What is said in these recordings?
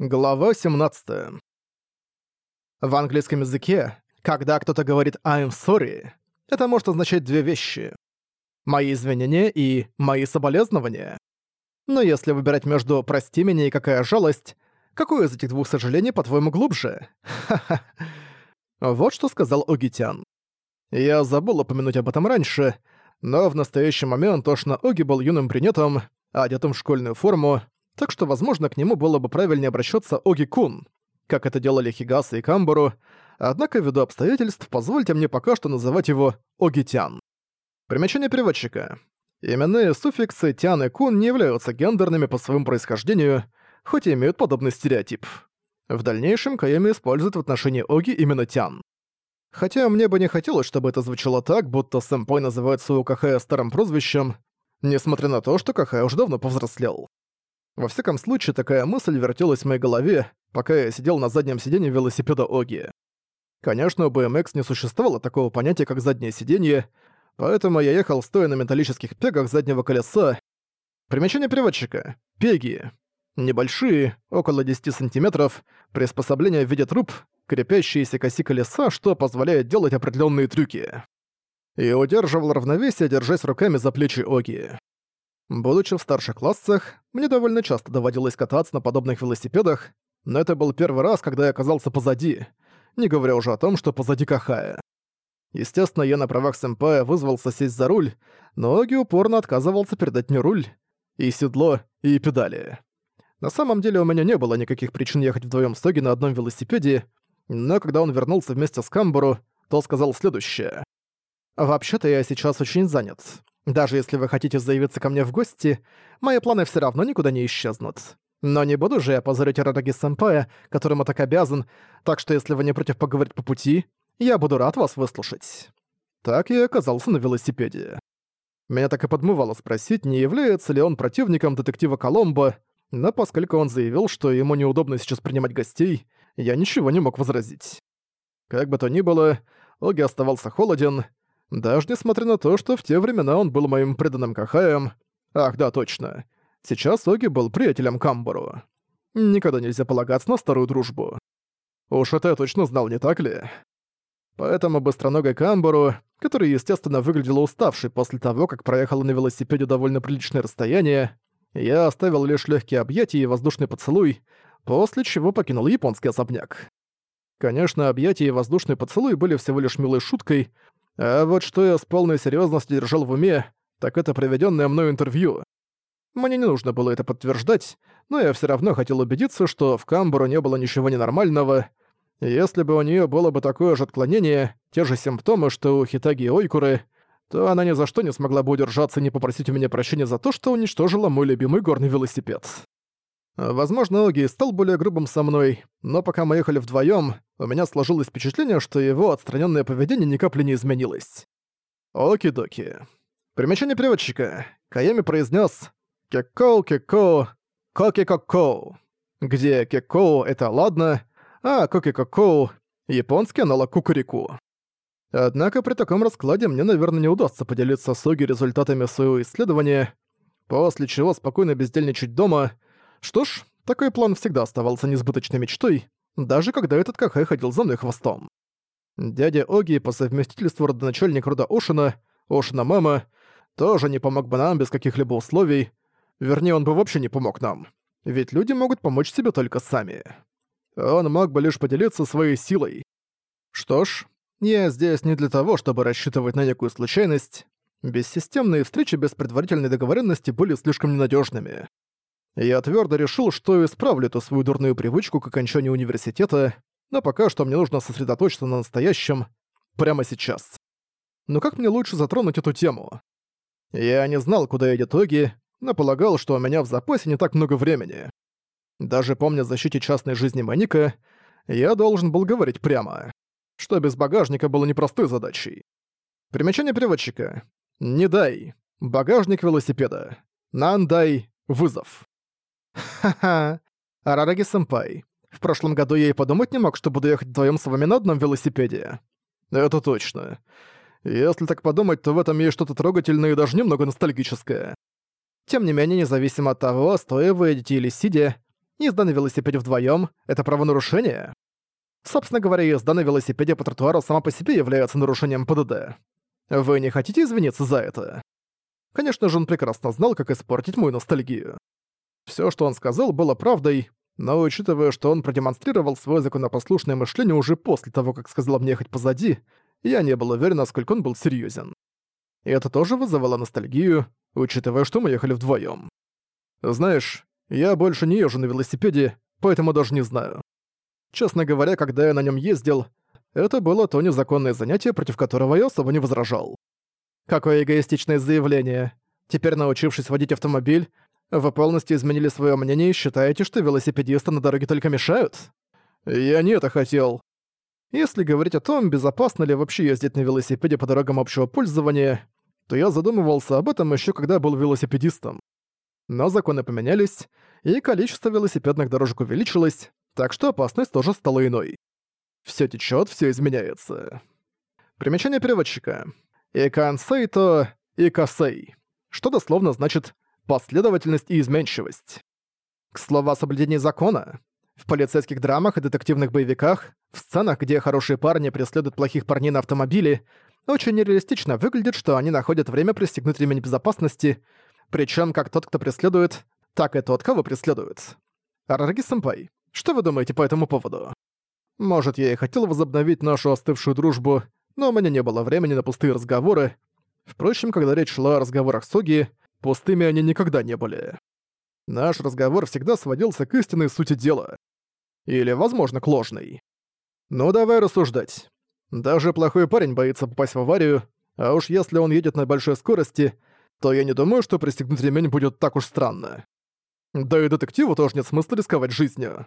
Глава 17. В английском языке, когда кто-то говорит «I'm sorry», это может означать две вещи. Мои извинения и мои соболезнования. Но если выбирать между «прости меня» и «какая жалость», какое из этих двух сожалений, по-твоему, глубже? Ха-ха. Вот что сказал Огитян. Я забыл упомянуть об этом раньше, но в настоящий момент Ошна Оги был юным принятом, одетым в школьную форму, так что, возможно, к нему было бы правильнее обращаться Оги-кун, как это делали Хигаса и Камбару, однако ввиду обстоятельств позвольте мне пока что называть его Оги Тян. Примечание переводчика. Именные суффиксы «тян» и «кун» не являются гендерными по своему происхождению, хоть и имеют подобный стереотип. В дальнейшем Кайоми использует в отношении Оги именно «тян». Хотя мне бы не хотелось, чтобы это звучало так, будто сэмпой называет своего Кахая старым прозвищем, несмотря на то, что Кахая уже давно повзрослел. Во всяком случае, такая мысль вертелась в моей голове, пока я сидел на заднем сиденье велосипеда Оги. Конечно, у BMX не существовало такого понятия, как заднее сиденье, поэтому я ехал стоя на металлических пегах заднего колеса. Примечание переводчика. Пеги. Небольшие, около 10 сантиметров, приспособления в виде труб, крепящиеся к оси колеса, что позволяет делать определенные трюки. И удерживал равновесие, держась руками за плечи Оги. Будучи в старших классах, мне довольно часто доводилось кататься на подобных велосипедах, но это был первый раз, когда я оказался позади, не говоря уже о том, что позади Кахая. Естественно, я на правах сэмпая вызвался сесть за руль, но Оги упорно отказывался передать мне руль, и седло, и педали. На самом деле у меня не было никаких причин ехать вдвоем с Оги на одном велосипеде, но когда он вернулся вместе с Камбору, то сказал следующее. «Вообще-то я сейчас очень занят. Даже если вы хотите заявиться ко мне в гости, мои планы все равно никуда не исчезнут. Но не буду же я позорить Радаги Сэмпая, которому так обязан, так что если вы не против поговорить по пути, я буду рад вас выслушать». Так я оказался на велосипеде. Меня так и подмывало спросить, не является ли он противником детектива Коломбо, но поскольку он заявил, что ему неудобно сейчас принимать гостей, я ничего не мог возразить. Как бы то ни было, Оги оставался холоден, даже несмотря на то, что в те времена он был моим преданным Кахаем... Ах, да, точно. Сейчас Оги был приятелем Камбору. Никогда нельзя полагаться на старую дружбу. Уж это я точно знал, не так ли? Поэтому быстроногой Камбору, который, естественно, выглядел уставший после того, как проехал на велосипеде довольно приличное расстояние, я оставил лишь легкие объятия и воздушный поцелуй, после чего покинул японский особняк. Конечно, объятия и воздушный поцелуй были всего лишь милой шуткой, а вот что я с полной серьёзностью держал в уме, так это проведённое мною интервью. Мне не нужно было это подтверждать, но я всё равно хотел убедиться, что в Камбру не было ничего ненормального. Если бы у неё было бы такое же отклонение, те же симптомы, что у Хитаги и Ойкуры, то она ни за что не смогла бы удержаться и не попросить у меня прощения за то, что уничтожила мой любимый горный велосипед. Возможно, Оги стал более грубым со мной, но пока мы ехали вдвоем, у меня сложилось впечатление, что его отстраненное поведение ни капли не изменилось. Оки-доки. Примечание переводчика. Каями произнес «Кекоу, кекоу, коки-кокоу», где «кекоу» — это «ладно», а «коки-кокоу» — японский аналог кукурику. Однако при таком раскладе мне, наверное, не удастся поделиться с Оги результатами своего исследования, после чего спокойно бездельничать дома — что ж, такой план всегда оставался несбыточной мечтой, даже когда этот Кахэ ходил за мной хвостом. Дядя Оги по совместительству родоначальник рода Ошина, Ошина мама, тоже не помог бы нам без каких-либо условий, вернее, он бы вообще не помог нам, ведь люди могут помочь себе только сами. Он мог бы лишь поделиться своей силой. Что ж, я здесь не для того, чтобы рассчитывать на некую случайность. Бессистемные встречи без предварительной договоренности были слишком ненадежными. Я твердо решил, что исправлю эту свою дурную привычку к окончанию университета, но пока что мне нужно сосредоточиться на настоящем прямо сейчас. Но как мне лучше затронуть эту тему? Я не знал, куда идет итоги, но полагал, что у меня в запасе не так много времени. Даже помня о защите частной жизни Маника, я должен был говорить прямо, что без багажника было непростой задачей. Примечание переводчика. «Не дай. Багажник велосипеда. Нан дай. Вызов». Ха-ха. Арараги-сэмпай. В прошлом году я и подумать не мог, что буду ехать вдвоём с вами на одном велосипеде. Это точно. Если так подумать, то в этом есть что-то трогательное и даже немного ностальгическое. Тем не менее, независимо от того, стоя вы едете или сидя, езда на велосипеде вдвоём — это правонарушение. Собственно говоря, езда на велосипеде по тротуару сама по себе является нарушением ПДД. Вы не хотите извиниться за это? Конечно же, он прекрасно знал, как испортить мою ностальгию. Всё, что он сказал, было правдой, но учитывая, что он продемонстрировал своё законопослушное мышление уже после того, как сказал мне ехать позади, я не был уверен, насколько он был серьёзен. И это тоже вызывало ностальгию, учитывая, что мы ехали вдвоём. Знаешь, я больше не езжу на велосипеде, поэтому даже не знаю. Честно говоря, когда я на нём ездил, это было то незаконное занятие, против которого я особо не возражал. Какое эгоистичное заявление. Теперь, научившись водить автомобиль, вы полностью изменили свое мнение и считаете, что велосипедисты на дороге только мешают? Я не это хотел. Если говорить о том, безопасно ли вообще ездить на велосипеде по дорогам общего пользования, то я задумывался об этом еще когда был велосипедистом. Но законы поменялись, и количество велосипедных дорожек увеличилось, так что опасность тоже стала иной. Все течет, все изменяется. Примечание переводчика. Икансей то икосей, что дословно значит последовательность и изменчивость. К слову о соблюдении закона, в полицейских драмах и детективных боевиках, в сценах, где хорошие парни преследуют плохих парней на автомобиле, очень нереалистично выглядит, что они находят время пристегнуть ремень безопасности, причем как тот, кто преследует, так и тот, кого преследует. Арараги-сэмпай, что вы думаете по этому поводу? Может, я и хотел возобновить нашу остывшую дружбу, но у меня не было времени на пустые разговоры. Впрочем, когда речь шла о разговорах Суги, Пустыми они никогда не были. Наш разговор всегда сводился к истинной сути дела. Или, возможно, к ложной. Ну давай рассуждать. Даже плохой парень боится попасть в аварию, а уж если он едет на большой скорости, то я не думаю, что пристегнуть ремень будет так уж странно. Да и детективу тоже нет смысла рисковать жизнью.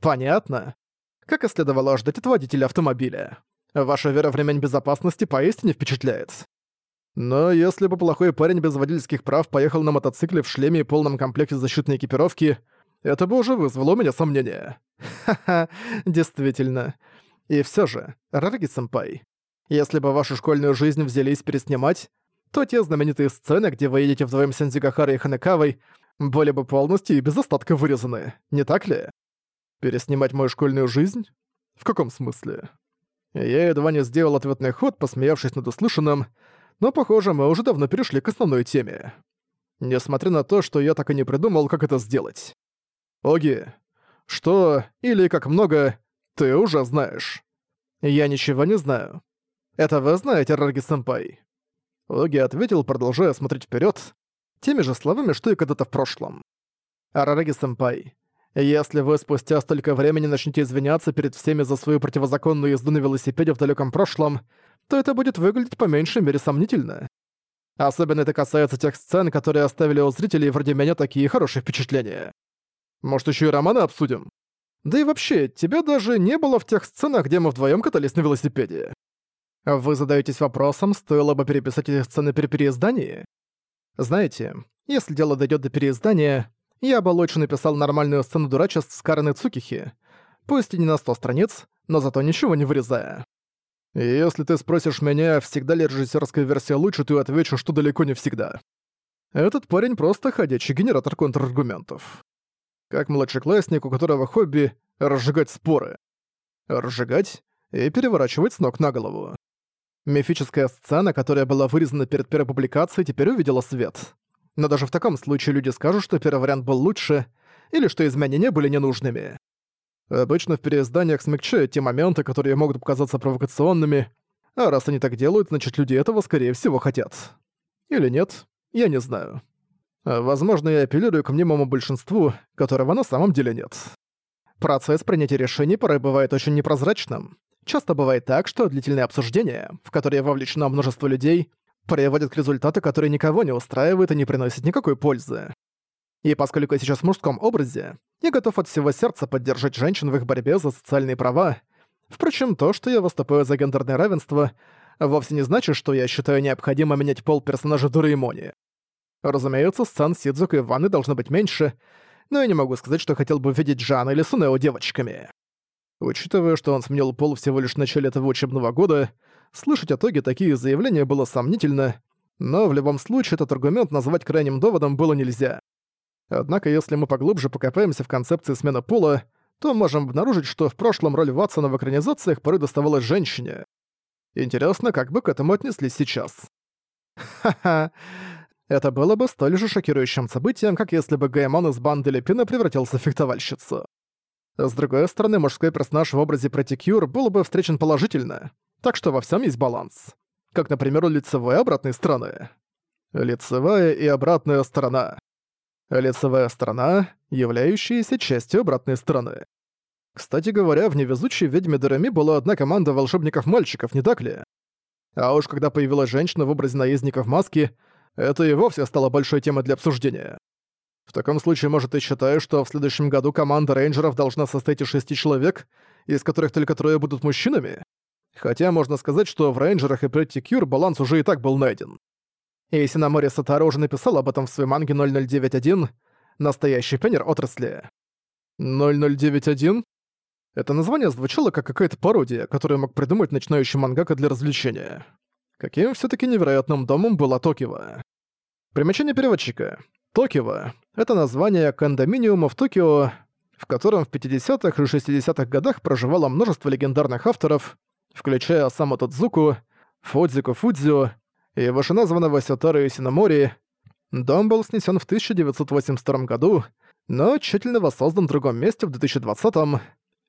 Понятно. Как и следовало ожидать от водителя автомобиля. Ваша вера в ремень безопасности поистине впечатляет. Но если бы плохой парень без водительских прав поехал на мотоцикле в шлеме и полном комплекте защитной экипировки, это бы уже вызвало у меня сомнения. Ха-ха, действительно. И все же, Рараги-сэмпай, если бы вашу школьную жизнь взялись переснимать, то те знаменитые сцены, где вы едете вдвоем с Энзигахарой и Ханекавой, были бы полностью и без остатка вырезаны, не так ли? Переснимать мою школьную жизнь? В каком смысле? Я едва не сделал ответный ход, посмеявшись над услышанным, но, похоже, мы уже давно перешли к основной теме. Несмотря на то, что я так и не придумал, как это сделать. Оги, что или как много, ты уже знаешь. Я ничего не знаю. Это вы знаете, Раги-сэмпай? Оги ответил, продолжая смотреть вперед, теми же словами, что и когда-то в прошлом. Арараги-сэмпай, если вы спустя столько времени начнете извиняться перед всеми за свою противозаконную езду на велосипеде в далеком прошлом, то это будет выглядеть по меньшей мере сомнительно. Особенно это касается тех сцен, которые оставили у зрителей вроде меня такие хорошие впечатления. Может, еще и романы обсудим? Да и вообще, тебя даже не было в тех сценах, где мы вдвоем катались на велосипеде. Вы задаетесь вопросом, стоило бы переписать эти сцены при переиздании? Знаете, если дело дойдет до переиздания, я бы лучше написал нормальную сцену дурачеств с Карены Цукихи, пусть и не на 100 страниц, но зато ничего не вырезая. Если ты спросишь меня, всегда ли режиссерская версия лучше, то я отвечу, что далеко не всегда. Этот парень просто ходячий генератор контраргументов. Как младшеклассник, у которого хобби — разжигать споры. Разжигать и переворачивать с ног на голову. Мифическая сцена, которая была вырезана перед первой публикацией, теперь увидела свет. Но даже в таком случае люди скажут, что первый вариант был лучше, или что изменения были ненужными. Обычно в переизданиях смягчают те моменты, которые могут показаться провокационными, а раз они так делают, значит люди этого скорее всего хотят. Или нет, я не знаю. А, возможно, я апеллирую к мнимому большинству, которого на самом деле нет. Процесс принятия решений порой бывает очень непрозрачным. Часто бывает так, что длительные обсуждения, в которые вовлечено множество людей, приводят к результату, который никого не устраивает и не приносит никакой пользы. И поскольку я сейчас в мужском образе, я готов от всего сердца поддержать женщин в их борьбе за социальные права. Впрочем, то, что я выступаю за гендерное равенство, вовсе не значит, что я считаю необходимо менять пол персонажа Дораэмони. Разумеется, сцен Сидзука и Ванны должно быть меньше, но я не могу сказать, что хотел бы видеть Джана или Сунео девочками. Учитывая, что он сменил пол всего лишь в начале этого учебного года, слышать о Тоге такие заявления было сомнительно, но в любом случае этот аргумент назвать крайним доводом было нельзя. Однако, если мы поглубже покопаемся в концепции смены пола, то можем обнаружить, что в прошлом роль Ватсона в экранизациях порой доставалась женщине. Интересно, как бы к этому отнеслись сейчас. Ха-ха. Это было бы столь же шокирующим событием, как если бы Гайман из банды Лепина превратился в фехтовальщицу. С другой стороны, мужской персонаж в образе Протикюр был бы встречен положительно, так что во всем есть баланс. Как, например, у лицевой обратной стороны. Лицевая и обратная сторона лицевая сторона, являющаяся частью обратной стороны. Кстати говоря, в «Невезучей ведьме Дереми» была одна команда волшебников-мальчиков, не так ли? А уж когда появилась женщина в образе наездника в маске, это и вовсе стало большой темой для обсуждения. В таком случае, может, ты считаешь, что в следующем году команда рейнджеров должна состоять из шести человек, из которых только трое будут мужчинами? Хотя можно сказать, что в рейнджерах и Pretty Cure баланс уже и так был найден. Эйсинамори Сатара уже написал об этом в своей манге 0091 «Настоящий пионер отрасли». 0091? Это название звучало как какая-то пародия, которую мог придумать начинающий мангака для развлечения. Каким все таки невероятным домом была Токио? Примечание переводчика. Токио — это название кондоминиума в Токио, в котором в 50-х и 60-х годах проживало множество легендарных авторов, включая Осама Тодзуку, Фудзико Фудзио, его же названного Сетарою Синамори, дом был снесен в 1982 году, но тщательно воссоздан в другом месте в 2020-м.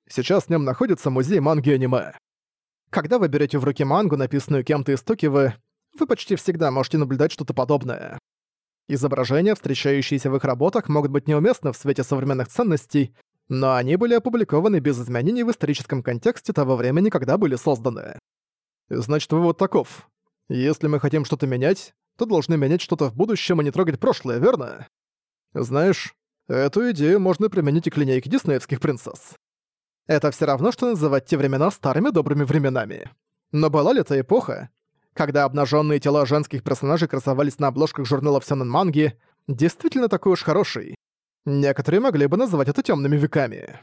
Сейчас в нем находится музей манги и аниме. Когда вы берете в руки мангу, написанную кем-то из Токивы, вы почти всегда можете наблюдать что-то подобное. Изображения, встречающиеся в их работах, могут быть неуместны в свете современных ценностей, но они были опубликованы без изменений в историческом контексте того времени, когда были созданы. Значит, вы вот таков. Если мы хотим что-то менять, то должны менять что-то в будущем и не трогать прошлое, верно? Знаешь, эту идею можно применить и к линейке диснеевских принцесс. Это все равно, что называть те времена старыми добрыми временами. Но была ли та эпоха, когда обнаженные тела женских персонажей красовались на обложках журналов Сёнэн Манги, действительно такой уж хороший? Некоторые могли бы называть это темными веками.